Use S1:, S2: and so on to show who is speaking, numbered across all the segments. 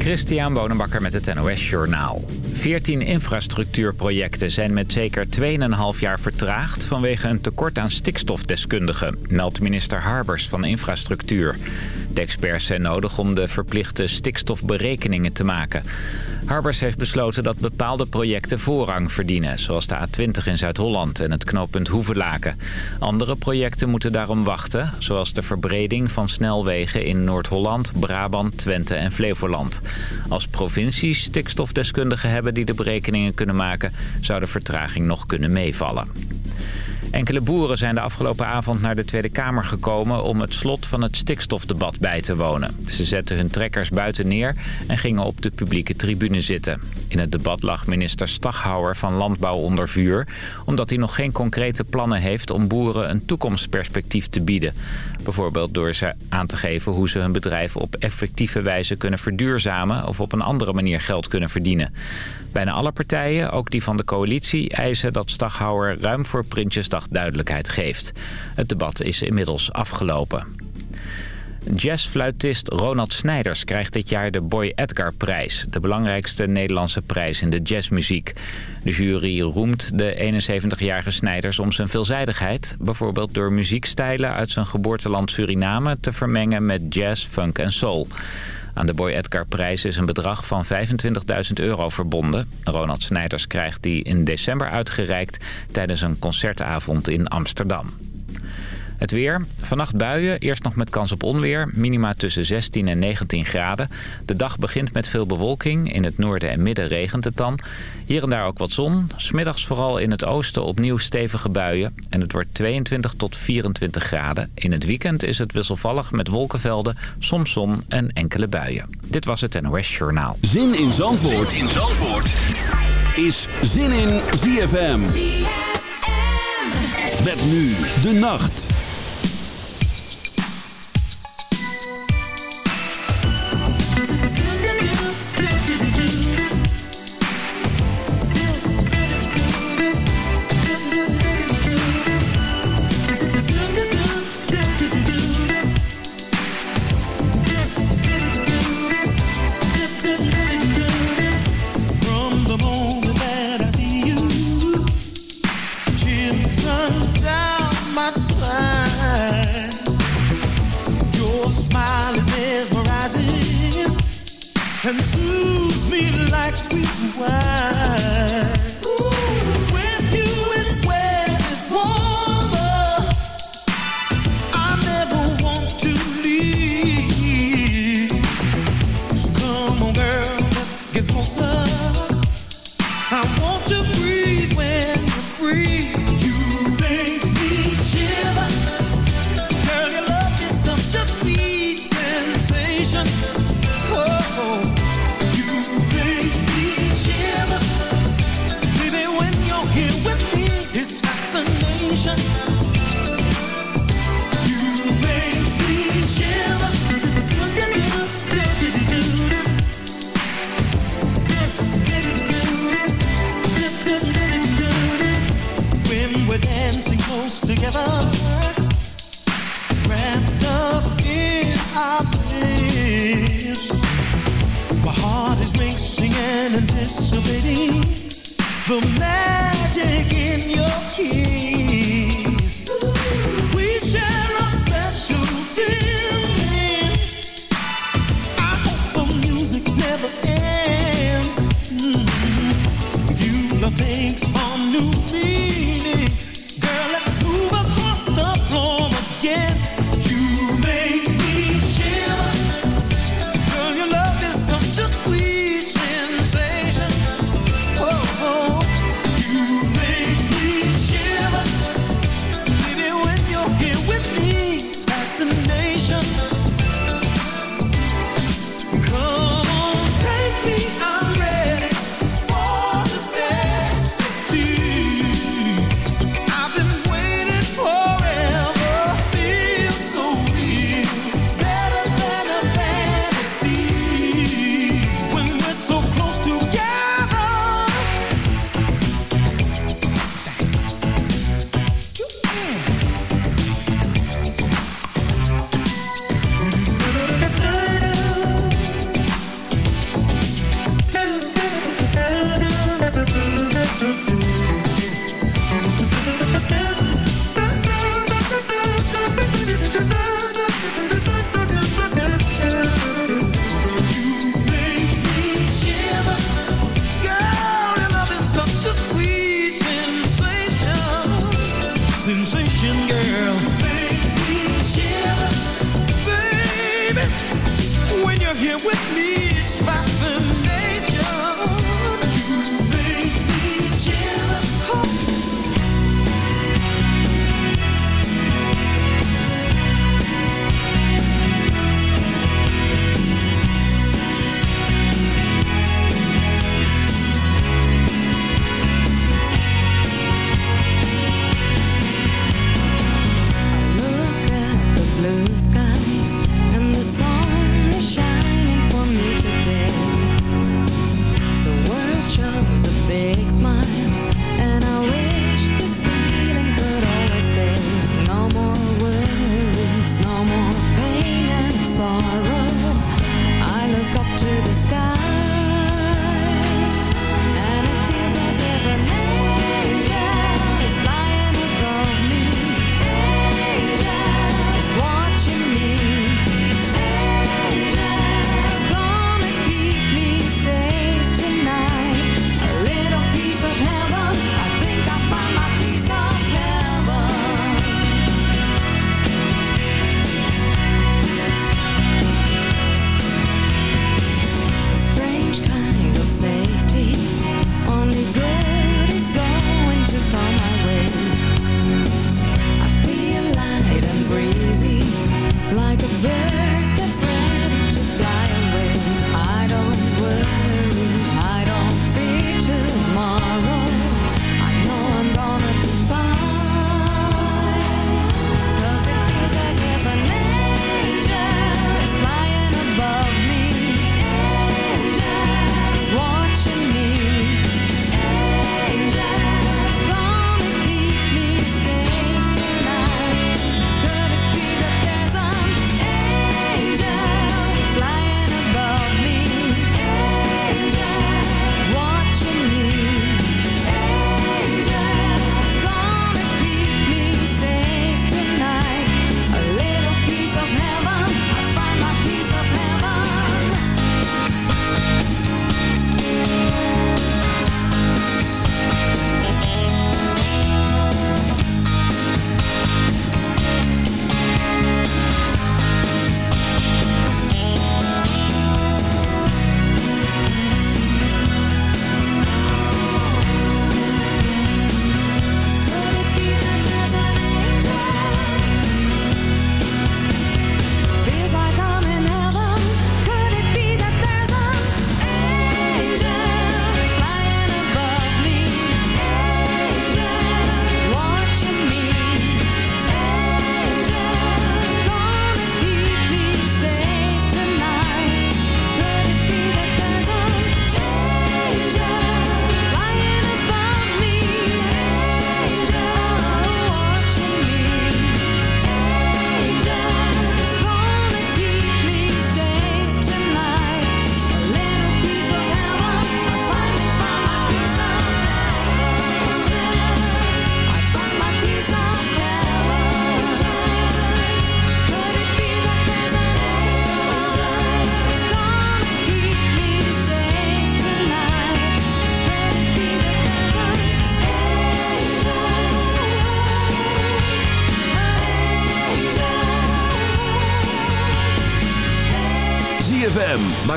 S1: Christian Bonenbakker met het NOS Journaal. 14 infrastructuurprojecten zijn met zeker 2,5 jaar vertraagd... vanwege een tekort aan stikstofdeskundigen, meldt minister Harbers van Infrastructuur. De experts zijn nodig om de verplichte stikstofberekeningen te maken. Harbers heeft besloten dat bepaalde projecten voorrang verdienen... zoals de A20 in Zuid-Holland en het knooppunt Hoevelaken. Andere projecten moeten daarom wachten... zoals de verbreding van snelwegen in Noord-Holland, Brabant, Twente en Flevoland. Als provincies stikstofdeskundigen hebben die de berekeningen kunnen maken... zou de vertraging nog kunnen meevallen. Enkele boeren zijn de afgelopen avond naar de Tweede Kamer gekomen... om het slot van het stikstofdebat bij te wonen. Ze zetten hun trekkers buiten neer en gingen op de publieke tribune zitten. In het debat lag minister Staghouwer van Landbouw onder vuur... omdat hij nog geen concrete plannen heeft om boeren een toekomstperspectief te bieden. Bijvoorbeeld door ze aan te geven hoe ze hun bedrijf op effectieve wijze kunnen verduurzamen... of op een andere manier geld kunnen verdienen. Bijna alle partijen, ook die van de coalitie, eisen dat Staghouwer ruim voor Prinsjesdag duidelijkheid geeft. Het debat is inmiddels afgelopen. Jazzfluitist Ronald Snijders krijgt dit jaar de Boy Edgar prijs. De belangrijkste Nederlandse prijs in de jazzmuziek. De jury roemt de 71-jarige Snijders om zijn veelzijdigheid. Bijvoorbeeld door muziekstijlen uit zijn geboorteland Suriname te vermengen met jazz, funk en soul. Aan de Boy Edgar prijs is een bedrag van 25.000 euro verbonden. Ronald Snijders krijgt die in december uitgereikt tijdens een concertavond in Amsterdam. Het weer. Vannacht buien, eerst nog met kans op onweer. Minima tussen 16 en 19 graden. De dag begint met veel bewolking. In het noorden en midden regent het dan. Hier en daar ook wat zon. Smiddags vooral in het oosten opnieuw stevige buien. En het wordt 22 tot 24 graden. In het weekend is het wisselvallig met wolkenvelden, soms zon en enkele buien. Dit was het NOS Journaal.
S2: Zin in Zandvoort, zin in Zandvoort. is Zin in ZFM. ZFM. Met nu de nacht.
S3: The magic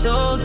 S4: Maakt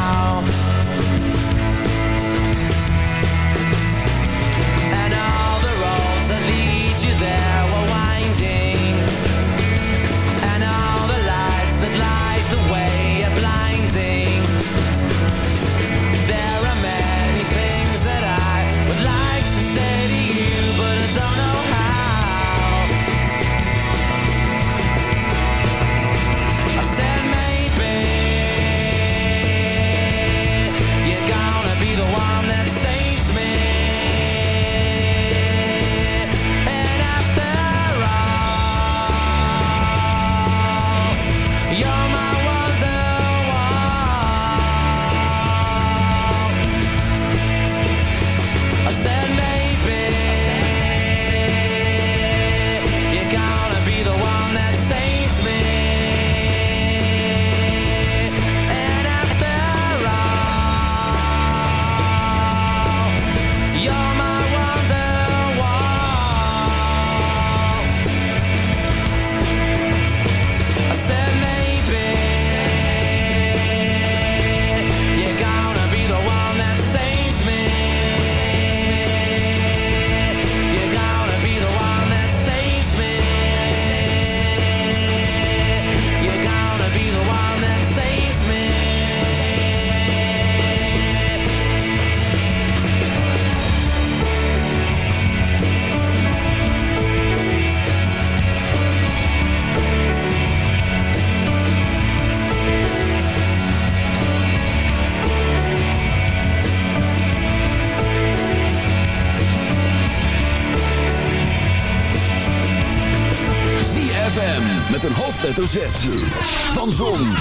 S4: Van Zon,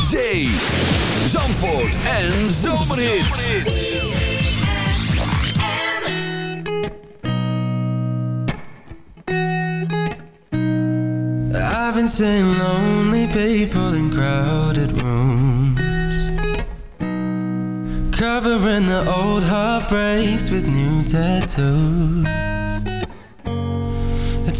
S4: Zee, Zandvoort en Zomerhits.
S5: I've been seeing lonely people in crowded rooms. Covering the old heartbreaks with new tattoos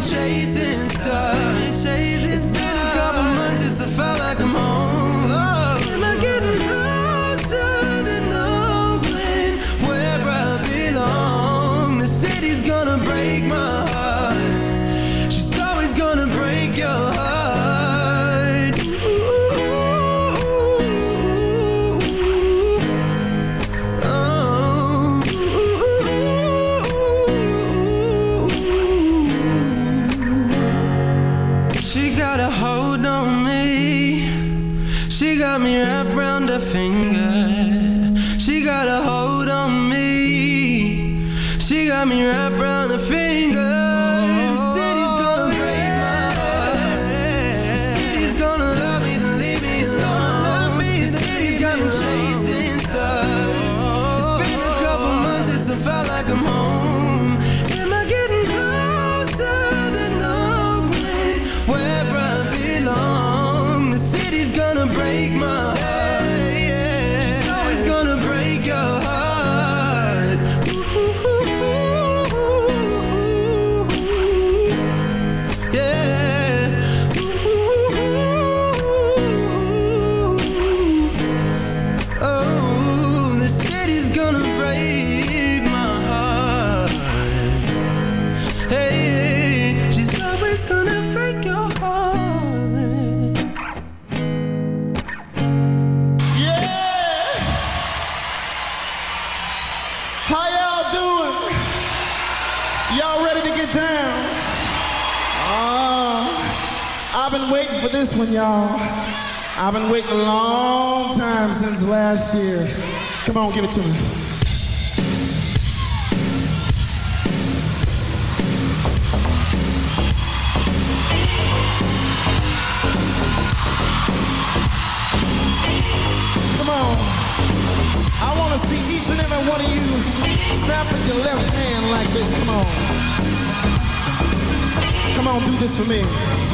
S5: chasing stars.
S6: for this one, y'all. I've been waiting a long time since last year. Come on, give it to me. one of you snap your left hand like this. Come on. Come on, do this for me.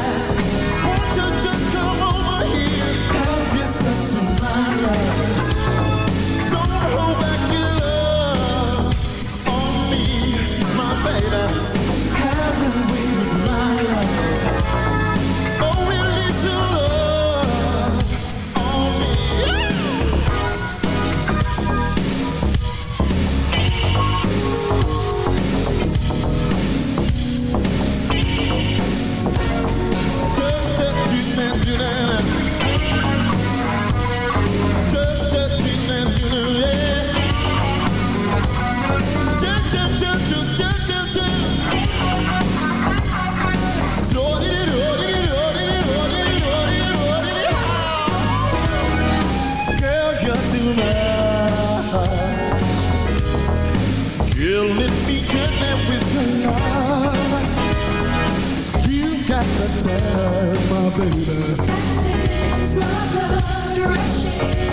S7: love.
S6: baby. That's it, it's my blood rushing.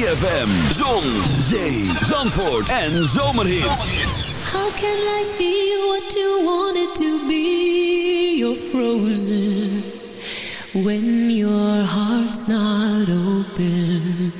S6: ZFM, Zon, Zee, Zandvoort en Zomerhits.
S4: How can life be what you want it to be? You're frozen when your heart's not open.